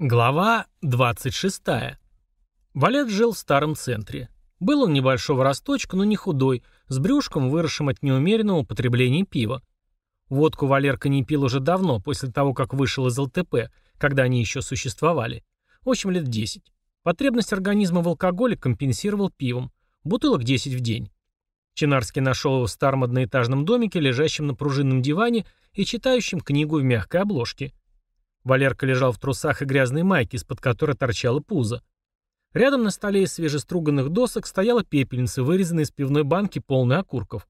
Глава 26. Валет жил в старом центре. Был он небольшого росточка, но не худой, с брюшком, выросшим от неумеренного употребления пива. Водку Валерка не пил уже давно, после того, как вышел из ЛТП, когда они еще существовали. В общем, лет 10. Потребность организма в алкоголе компенсировал пивом. Бутылок 10 в день. Чинарский нашел его в старом одноэтажном домике, лежащем на пружинном диване и читающем книгу в мягкой обложке. Валерка лежал в трусах и грязной майке, из-под которой торчало пузо. Рядом на столе из свежеструганных досок стояла пепельница, вырезанная из пивной банки, полная окурков.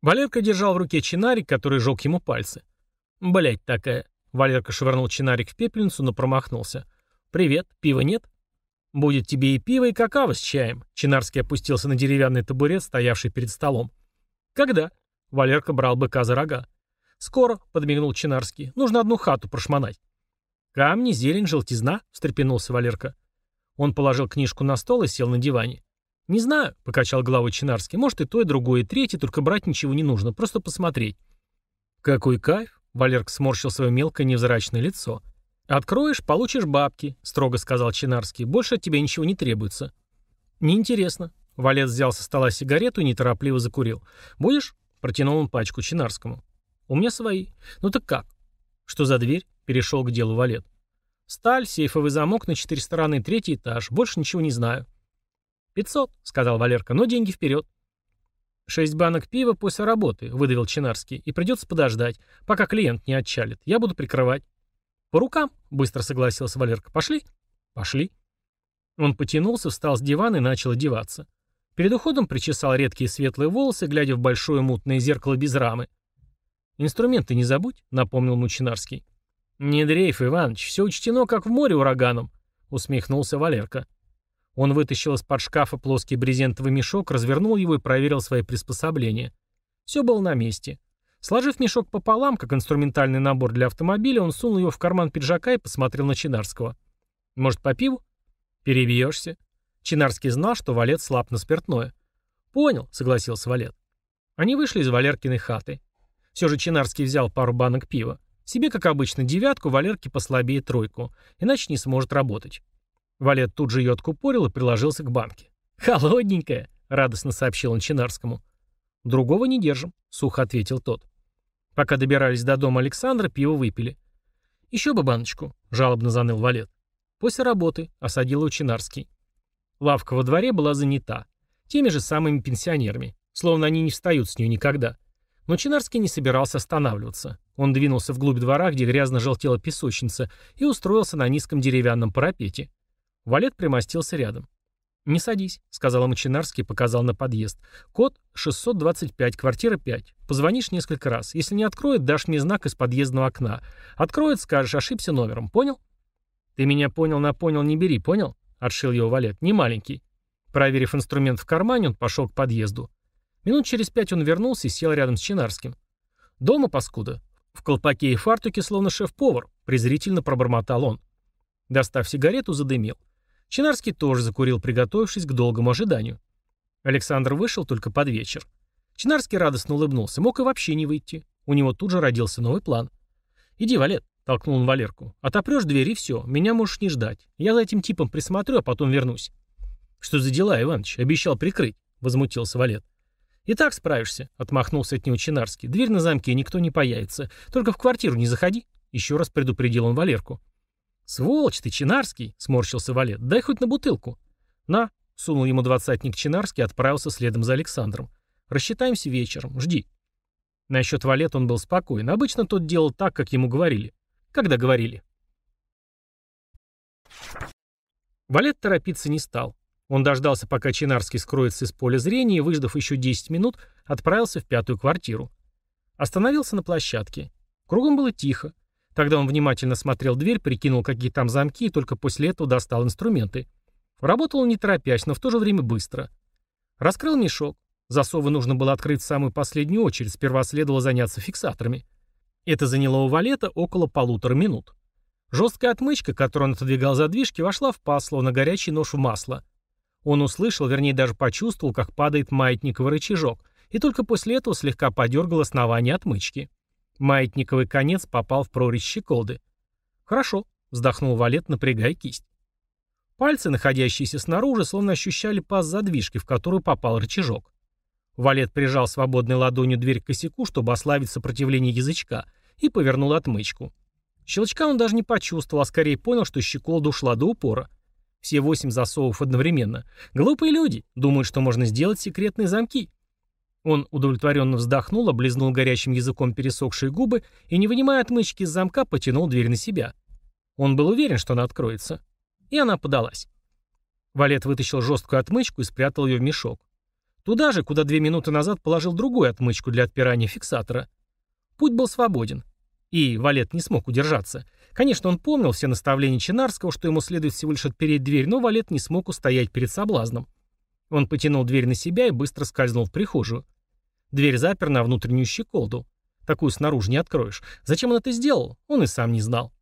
Валерка держал в руке чинарик, который жег ему пальцы. Блять такая. Валерка швырнул чинарик в пепельницу, но промахнулся. «Привет, пива нет?» «Будет тебе и пиво, и какао с чаем». Чинарский опустился на деревянный табурет, стоявший перед столом. «Когда?» Валерка брал быка за рога. «Скоро», — подмигнул Чинарский. «Нужно одну хату прошмонать». «Камни, зелень, желтизна», — встрепенулся Валерка. Он положил книжку на стол и сел на диване. «Не знаю», — покачал головой Чинарский. «Может, и то, и другое, и третье, только брать ничего не нужно, просто посмотреть». «Какой кайф!» — Валерка сморщил свое мелкое невзрачное лицо. «Откроешь, получишь бабки», — строго сказал Чинарский. «Больше от тебя ничего не требуется». «Неинтересно». Валет взял со стола сигарету и неторопливо закурил. «Будешь?» — протянул он пачку Чинарскому. «У меня свои. Ну так как?» «Что за дверь?» Перешел к делу Валет. Сталь, сейфовый замок на четыре стороны, третий этаж. Больше ничего не знаю. «Пятьсот», — сказал Валерка, — «но деньги вперед». «Шесть банок пива после работы», — выдавил Чинарский, — «и придется подождать, пока клиент не отчалит. Я буду прикрывать». «По рукам», — быстро согласился Валерка. «Пошли?» «Пошли». Он потянулся, встал с дивана и начал одеваться. Перед уходом причесал редкие светлые волосы, глядя в большое мутное зеркало без рамы. «Инструменты не забудь», — напомнил Мучинарский. «Не дрейф, Иваныч, все учтено, как в море ураганом», — усмехнулся Валерка. Он вытащил из-под шкафа плоский брезентовый мешок, развернул его и проверил свои приспособления. Все было на месте. Сложив мешок пополам, как инструментальный набор для автомобиля, он сунул его в карман пиджака и посмотрел на Чинарского. «Может, по пиву?» «Перебьешься». Чинарский знал, что Валет слаб на спиртное. «Понял», — согласился Валет. Они вышли из Валеркиной хаты. Все же Чинарский взял пару банок пива. Себе, как обычно, девятку, Валерке послабее тройку, иначе не сможет работать. Валет тут же ее откупорил и приложился к банке. «Холодненькая», — радостно сообщил он Чинарскому. «Другого не держим», — сухо ответил тот. Пока добирались до дома Александра, пиво выпили. «Еще бы баночку», — жалобно заныл Валет. «После работы», — осадил его Чинарский. Лавка во дворе была занята. Теми же самыми пенсионерами. Словно они не встают с нее никогда. Но Чинарский не собирался останавливаться. Он двинулся вглубь двора, где грязно желтела песочница, и устроился на низком деревянном парапете. Валет примостился рядом. «Не садись», — сказал ему Чинарский показал на подъезд. «Код 625, квартира 5. Позвонишь несколько раз. Если не откроет, дашь мне знак из подъездного окна. Откроет, скажешь, ошибся номером. Понял?» «Ты меня понял, на понял, не бери, понял?» — отшил его Валет. «Не маленький». Проверив инструмент в кармане, он пошел к подъезду. Минут через пять он вернулся и сел рядом с Чинарским. «Дома, паскуда?» В колпаке и фартуке, словно шеф-повар, презрительно пробормотал он. Достав сигарету, задымил. Чинарский тоже закурил, приготовившись к долгому ожиданию. Александр вышел только под вечер. Чинарский радостно улыбнулся, мог и вообще не выйти. У него тут же родился новый план. «Иди, Валет», — толкнул он Валерку. «Отопрешь дверь и все, меня можешь не ждать. Я за этим типом присмотрю, а потом вернусь». «Что за дела, Иваныч? Обещал прикрыть», — возмутился Валет. «И так справишься», — отмахнулся от него Чинарский. «Дверь на замке, никто не появится. Только в квартиру не заходи», — еще раз предупредил он Валерку. «Сволочь ты, Чинарский!» — сморщился Валет. «Дай хоть на бутылку». «На», — сунул ему двадцатник Чинарский и отправился следом за Александром. «Рассчитаемся вечером. Жди». Насчет Валета он был спокоен. Обычно тот делал так, как ему говорили. Когда говорили. Валет торопиться не стал. Он дождался, пока Чинарский скроется из поля зрения и, выждав еще 10 минут, отправился в пятую квартиру. Остановился на площадке. Кругом было тихо. Тогда он внимательно смотрел дверь, прикинул, какие там замки, и только после этого достал инструменты. Работал он не торопясь, но в то же время быстро. Раскрыл мешок. Засовы нужно было открыть в самую последнюю очередь, сперва следовало заняться фиксаторами. Это заняло у валета около полутора минут. Жесткая отмычка, которую он отодвигал задвижки, вошла в паз, словно горячий нож в масло. Он услышал, вернее даже почувствовал, как падает маятниковый рычажок, и только после этого слегка подергал основание отмычки. Маятниковый конец попал в прорезь щеколды. «Хорошо», — вздохнул Валет, напрягая кисть. Пальцы, находящиеся снаружи, словно ощущали паз задвижки, в которую попал рычажок. Валет прижал свободной ладонью дверь к косяку, чтобы ослабить сопротивление язычка, и повернул отмычку. Щелчка он даже не почувствовал, а скорее понял, что щеколда ушла до упора. Все восемь засовов одновременно. Глупые люди, думают, что можно сделать секретные замки. Он удовлетворенно вздохнул, облизнул горячим языком пересохшие губы и, не вынимая отмычки из замка, потянул дверь на себя. Он был уверен, что она откроется. И она подалась. Валет вытащил жесткую отмычку и спрятал ее в мешок. Туда же, куда две минуты назад положил другую отмычку для отпирания фиксатора. Путь был свободен. И Валет не смог удержаться. Конечно, он помнил все наставления Чинарского, что ему следует всего лишь отпереть дверь, но Валет не смог устоять перед соблазном. Он потянул дверь на себя и быстро скользнул в прихожую. Дверь запер на внутреннюю щеколду. Такую снаружи не откроешь. Зачем он это сделал, он и сам не знал.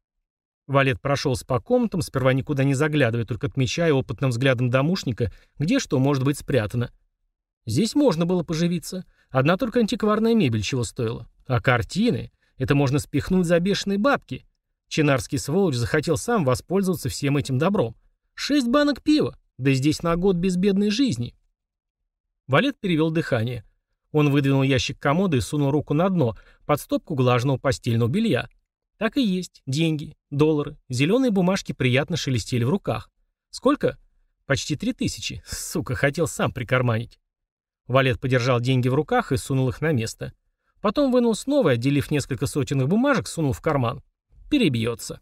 Валет прошелся по комнатам, сперва никуда не заглядывая, только отмечая опытным взглядом домушника, где что может быть спрятано. Здесь можно было поживиться. Одна только антикварная мебель чего стоила. А картины? Это можно спихнуть за бешеные бабки. Чинарский сволочь захотел сам воспользоваться всем этим добром. Шесть банок пива. Да здесь на год безбедной жизни. Валет перевел дыхание. Он выдвинул ящик комода и сунул руку на дно, под стопку глаженного постельного белья. Так и есть. Деньги, доллары, зеленые бумажки приятно шелестели в руках. Сколько? Почти три тысячи. Сука, хотел сам прикарманить. Валет подержал деньги в руках и сунул их на место. Потом вынул снова отделив несколько сотенных бумажек, сунул в карман. Перебьется.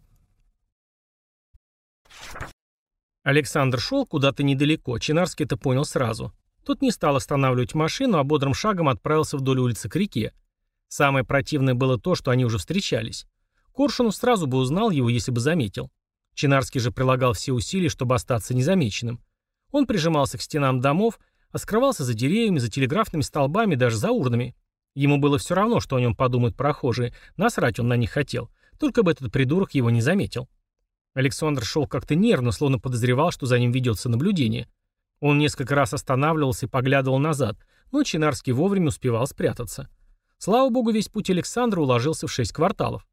Александр шел куда-то недалеко, Чинарский это понял сразу. Тут не стал останавливать машину, а бодрым шагом отправился вдоль улицы к реке. Самое противное было то, что они уже встречались. Коршунов сразу бы узнал его, если бы заметил. Чинарский же прилагал все усилия, чтобы остаться незамеченным. Он прижимался к стенам домов, а скрывался за деревьями, за телеграфными столбами, даже за урнами. Ему было все равно, что о нем подумают прохожие, насрать он на них хотел, только бы этот придурок его не заметил. Александр шел как-то нервно, словно подозревал, что за ним ведется наблюдение. Он несколько раз останавливался и поглядывал назад, но Чинарский вовремя успевал спрятаться. Слава богу, весь путь Александра уложился в шесть кварталов.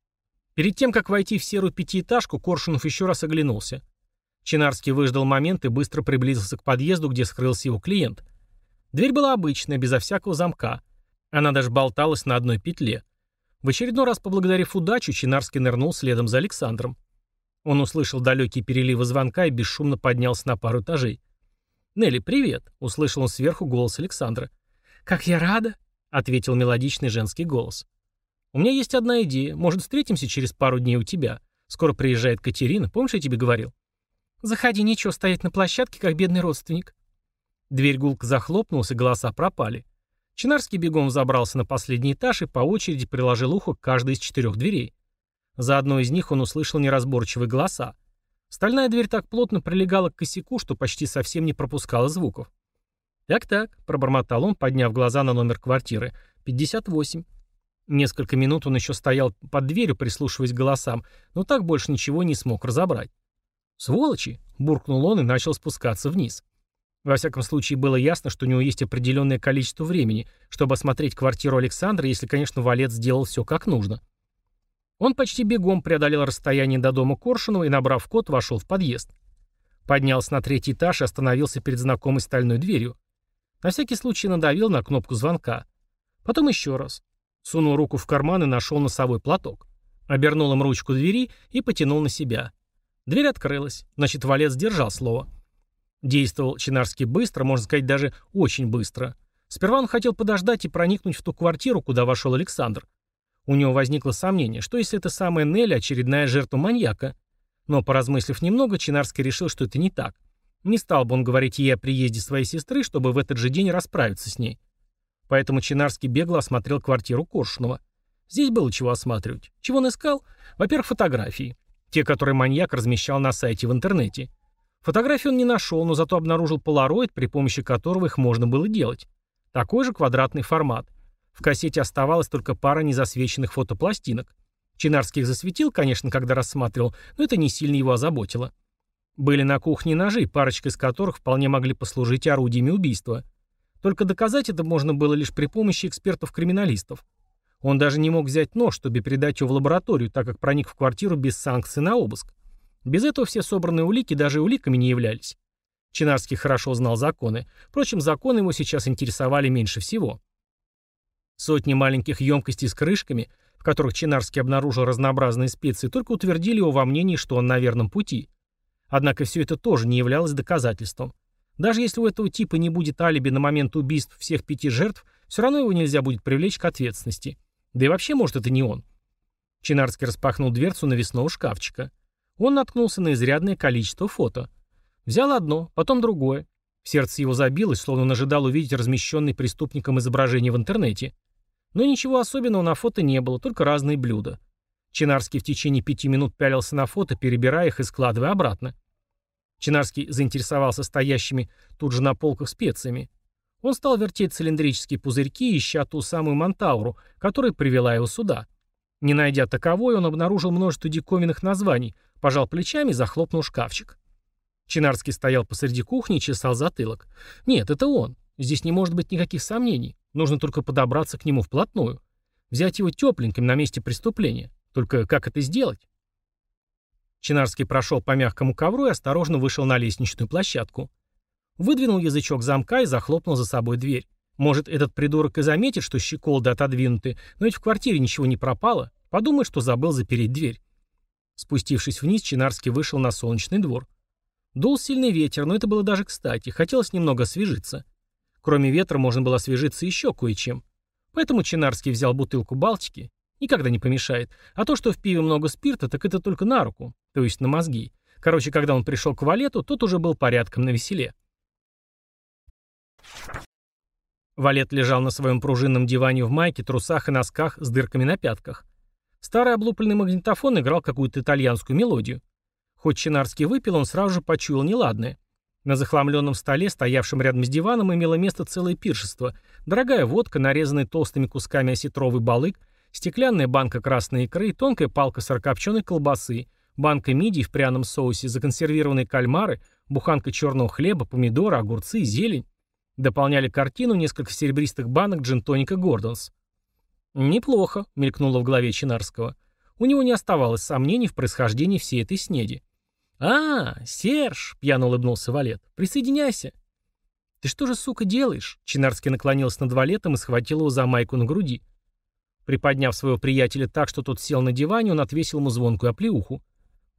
Перед тем, как войти в серую пятиэтажку, Коршунов еще раз оглянулся. Чинарский выждал момент и быстро приблизился к подъезду, где скрылся его клиент. Дверь была обычная, безо всякого замка. Она даже болталась на одной петле. В очередной раз поблагодарив удачу, Чинарский нырнул следом за Александром. Он услышал далекие переливы звонка и бесшумно поднялся на пару этажей. «Нелли, привет!» — услышал он сверху голос Александра. «Как я рада!» — ответил мелодичный женский голос. «У меня есть одна идея. Может, встретимся через пару дней у тебя? Скоро приезжает Катерина. Помнишь, я тебе говорил?» «Заходи, нечего стоять на площадке, как бедный родственник». Дверь гулко захлопнулась, и голоса пропали. Чинарский бегом забрался на последний этаж и по очереди приложил ухо к каждой из четырех дверей. За одной из них он услышал неразборчивые голоса. Стальная дверь так плотно прилегала к косяку, что почти совсем не пропускала звуков. «Так-так», — пробормотал он, подняв глаза на номер квартиры. «58». Несколько минут он еще стоял под дверью, прислушиваясь к голосам, но так больше ничего не смог разобрать. «Сволочи!» — буркнул он и начал спускаться вниз. Во всяком случае, было ясно, что у него есть определенное количество времени, чтобы осмотреть квартиру Александра, если, конечно, Валет сделал все как нужно. Он почти бегом преодолел расстояние до дома Коршунова и, набрав код, вошел в подъезд. Поднялся на третий этаж и остановился перед знакомой стальной дверью. На всякий случай надавил на кнопку звонка. Потом еще раз. Сунул руку в карман и нашел носовой платок. Обернул им ручку двери и потянул на себя. Дверь открылась. Значит, Валет сдержал слово. Действовал Чинарский быстро, можно сказать, даже очень быстро. Сперва он хотел подождать и проникнуть в ту квартиру, куда вошел Александр. У него возникло сомнение, что если это самая Нелли очередная жертва маньяка. Но, поразмыслив немного, Чинарский решил, что это не так. Не стал бы он говорить ей о приезде своей сестры, чтобы в этот же день расправиться с ней. Поэтому Чинарский бегло осмотрел квартиру Коршунова. Здесь было чего осматривать. Чего он искал? Во-первых, фотографии. Те, которые маньяк размещал на сайте в интернете. Фотографии он не нашел, но зато обнаружил полароид, при помощи которого их можно было делать. Такой же квадратный формат. В кассете оставалась только пара незасвеченных фотопластинок. Чинарский их засветил, конечно, когда рассматривал, но это не сильно его озаботило. Были на кухне ножи, парочка из которых вполне могли послужить орудиями убийства. Только доказать это можно было лишь при помощи экспертов-криминалистов. Он даже не мог взять нож, чтобы передать его в лабораторию, так как проник в квартиру без санкций на обыск. Без этого все собранные улики даже уликами не являлись. Чинарский хорошо знал законы. Впрочем, законы его сейчас интересовали меньше всего. Сотни маленьких емкостей с крышками, в которых Чинарский обнаружил разнообразные специи, только утвердили его во мнении, что он на верном пути. Однако все это тоже не являлось доказательством. Даже если у этого типа не будет алиби на момент убийств всех пяти жертв, все равно его нельзя будет привлечь к ответственности. Да и вообще, может, это не он. Чинарский распахнул дверцу навесного шкафчика. Он наткнулся на изрядное количество фото. Взял одно, потом другое. Сердце его забилось, словно он ожидал увидеть размещенный преступником изображение в интернете. Но ничего особенного на фото не было, только разные блюда. Чинарский в течение пяти минут пялился на фото, перебирая их и складывая обратно. Чинарский заинтересовался стоящими тут же на полках специями. Он стал вертеть цилиндрические пузырьки, ища ту самую Монтауру, которая привела его сюда. Не найдя таковой, он обнаружил множество диковинных названий, пожал плечами и захлопнул шкафчик. Чинарский стоял посреди кухни и чесал затылок. Нет, это он. Здесь не может быть никаких сомнений. Нужно только подобраться к нему вплотную. Взять его тепленьким на месте преступления. Только как это сделать? Чинарский прошел по мягкому ковру и осторожно вышел на лестничную площадку. Выдвинул язычок замка и захлопнул за собой дверь. Может, этот придурок и заметит, что щеколды отодвинуты, но ведь в квартире ничего не пропало. Подумай, что забыл запереть дверь. Спустившись вниз, Чинарский вышел на солнечный двор. Дул сильный ветер, но это было даже кстати. Хотелось немного освежиться. Кроме ветра можно было освежиться еще кое-чем. Поэтому Чинарский взял бутылку Балтики, Никогда не помешает. А то, что в пиве много спирта, так это только на руку, то есть на мозги. Короче, когда он пришел к Валету, тот уже был порядком на веселе. Валет лежал на своем пружинном диване в майке, трусах и носках с дырками на пятках. Старый облупленный магнитофон играл какую-то итальянскую мелодию. Хоть Чинарский выпил, он сразу же почуял неладное. На захламленном столе, стоявшем рядом с диваном, имело место целое пиршество. Дорогая водка, нарезанная толстыми кусками осетровый балык, Стеклянная банка красной икры, тонкая палка сырокопченой колбасы, банка мидий в пряном соусе, законсервированные кальмары, буханка черного хлеба, помидоры, огурцы, зелень. Дополняли картину несколько серебристых банок джин-тоника «Гордонс». «Неплохо», — мелькнуло в голове Чинарского. У него не оставалось сомнений в происхождении всей этой снеди. «А, Серж!» — пьяно улыбнулся Валет. «Присоединяйся!» «Ты что же, сука, делаешь?» Чинарский наклонился над Валетом и схватил его за майку на груди. Приподняв своего приятеля так, что тот сел на диване, он отвесил ему звонкую оплеуху.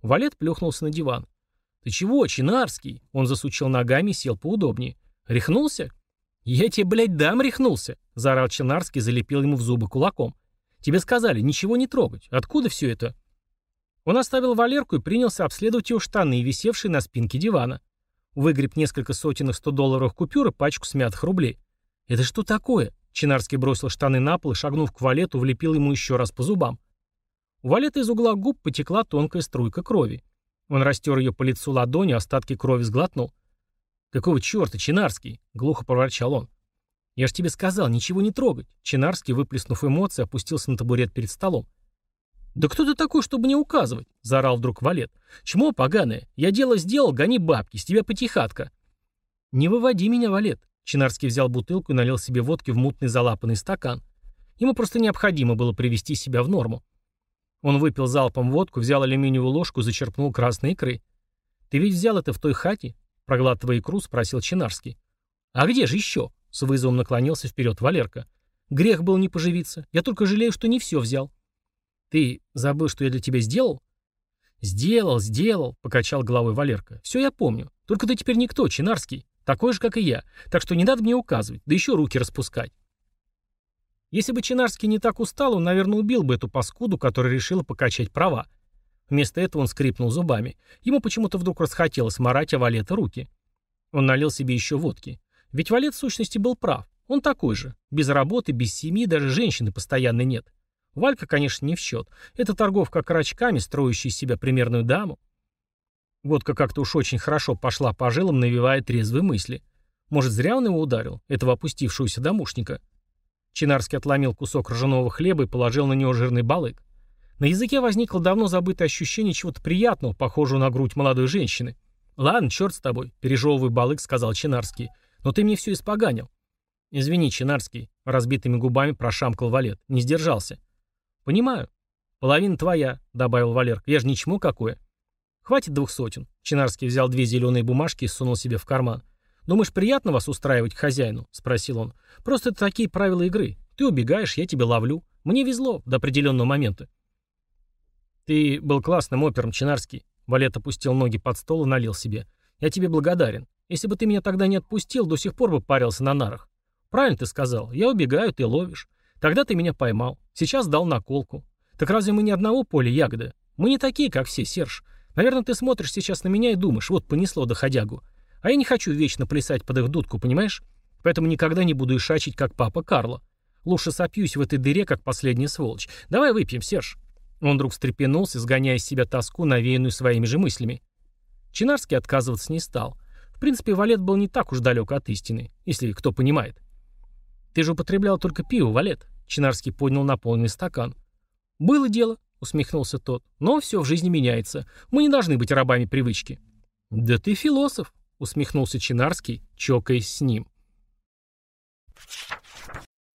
Валет плюхнулся на диван. «Ты чего, Чинарский?» Он засучил ногами и сел поудобнее. «Рехнулся?» «Я тебе, блядь, дам рехнулся!» Заорал Чинарский и залепил ему в зубы кулаком. «Тебе сказали, ничего не трогать. Откуда все это?» Он оставил Валерку и принялся обследовать его штаны, висевшие на спинке дивана. Выгреб несколько сотенных 100-долларовых купюр и пачку смятых рублей. «Это что такое?» Чинарский бросил штаны на пол и, шагнув к валету, влепил ему еще раз по зубам. У валета из угла губ потекла тонкая струйка крови. Он растер ее по лицу ладонью, остатки крови сглотнул. «Какого черта, Чинарский?» — глухо проворчал он. «Я ж тебе сказал, ничего не трогать». Чинарский, выплеснув эмоции, опустился на табурет перед столом. «Да кто ты такой, чтобы не указывать?» — заорал вдруг Валет. «Чмо поганое? Я дело сделал, гони бабки, с тебя потихатка». «Не выводи меня, Валет. Чинарский взял бутылку и налил себе водки в мутный залапанный стакан. Ему просто необходимо было привести себя в норму. Он выпил залпом водку, взял алюминиевую ложку зачерпнул красной икры. «Ты ведь взял это в той хате?» Проглатывая икру, спросил Чинарский. «А где же еще?» С вызовом наклонился вперед Валерка. «Грех был не поживиться. Я только жалею, что не все взял». «Ты забыл, что я для тебя сделал?» «Сделал, сделал», — покачал головой Валерка. «Все я помню. Только ты теперь никто, Чинарский. Такой же, как и я. Так что не надо мне указывать, да еще руки распускать. Если бы Чинарский не так устал, он, наверное, убил бы эту паскуду, которая решила покачать права. Вместо этого он скрипнул зубами. Ему почему-то вдруг расхотелось марать о Валета руки. Он налил себе еще водки. Ведь Валет в сущности был прав. Он такой же. Без работы, без семьи, даже женщины постоянно нет. Валька, конечно, не в счет. Это торговка крачками, строящая из себя примерную даму. Водка как-то уж очень хорошо пошла по жилам, навевая трезвые мысли. Может, зря он его ударил, этого опустившегося домушника? Чинарский отломил кусок ржаного хлеба и положил на него жирный балык. На языке возникло давно забытое ощущение чего-то приятного, похожего на грудь молодой женщины. «Ладно, черт с тобой», — пережевывай балык, сказал Чинарский. «Но ты мне все испоганил». «Извини, Чинарский», — разбитыми губами прошамкал Валет. Не сдержался. «Понимаю. Половина твоя», — добавил Валерка. «Я же не чмо какое». Хватит двух сотен. Чинарский взял две зеленые бумажки и сунул себе в карман. «Думаешь, приятно вас устраивать к хозяину?» — спросил он. «Просто это такие правила игры. Ты убегаешь, я тебя ловлю. Мне везло до определенного момента». «Ты был классным опером, Чинарский». Валет опустил ноги под стол и налил себе. «Я тебе благодарен. Если бы ты меня тогда не отпустил, до сих пор бы парился на нарах. Правильно ты сказал. Я убегаю, ты ловишь. Тогда ты меня поймал. Сейчас дал наколку. Так разве мы ни одного поля ягоды? Мы не такие, как все, Серж. Наверное, ты смотришь сейчас на меня и думаешь, вот понесло доходягу. А я не хочу вечно плясать под их дудку, понимаешь? Поэтому никогда не буду ишачить, как папа Карло. Лучше сопьюсь в этой дыре, как последняя сволочь. Давай выпьем, Серж». Он вдруг встрепенулся, сгоняя из себя тоску, навеянную своими же мыслями. Чинарский отказываться не стал. В принципе, Валет был не так уж далек от истины, если кто понимает. «Ты же употреблял только пиво, Валет», — Чинарский поднял наполненный стакан. «Было дело», — усмехнулся тот. «Но все в жизни меняется. Мы не должны быть рабами привычки». «Да ты философ», — усмехнулся Чинарский, чокаясь с ним.